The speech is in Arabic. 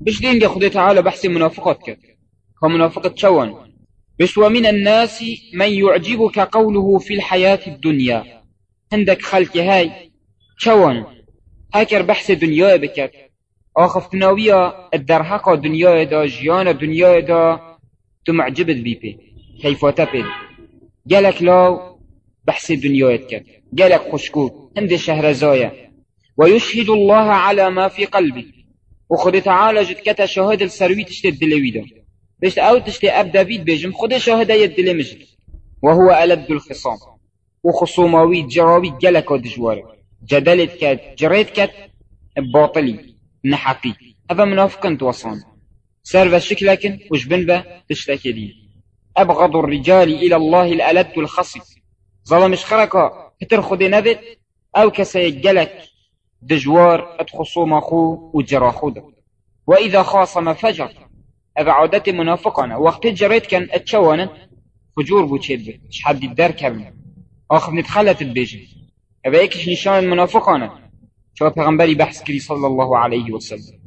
بش دينجا خدي تعالى بحث منافقات كت كمنافقة شوان. بس ومن الناس من يعجبك قوله في الحياة الدنيا. عندك خلق هاي شوان. هاكر بحث دنيا بكت. آخف ناوية الدرحق دنيا دا جيان دنيا دا. تو معجبت بيبي. كيف تبد جالك لا بحث دنيا كت جالك خشكوك عند شهرزايا ويشهد الله على ما في قلبي وخد تعالى جد كتا شهادة السروي تشتي الدلوي ده بيش أو تشتي أب دافيد بيجم خد شهادة يدلي مجد. وهو ألد الخصام. وخصوماوي جراوي جلك ودجوار. جدلت كات جريت كات باطلي نحقي. هذا منافق توصان. سرف الشكل لكن وش بنبه تشتكي دي أبغض الرجال إلى الله الألد الخصي ظلم خركا كتر خدي نبت أو كسيجلك دجوار اتخصوم أخوه وجرا خود. وإذا خاصم فجر. أبا عودة منافقنا وقت جريت كان أتشوانا فجور بو تشيد مش حد الدار كابل آخر نتخلت البيجي أبا إيكش نشان منافقنا شو پیغمبري بحث كري صلى الله عليه وسلم.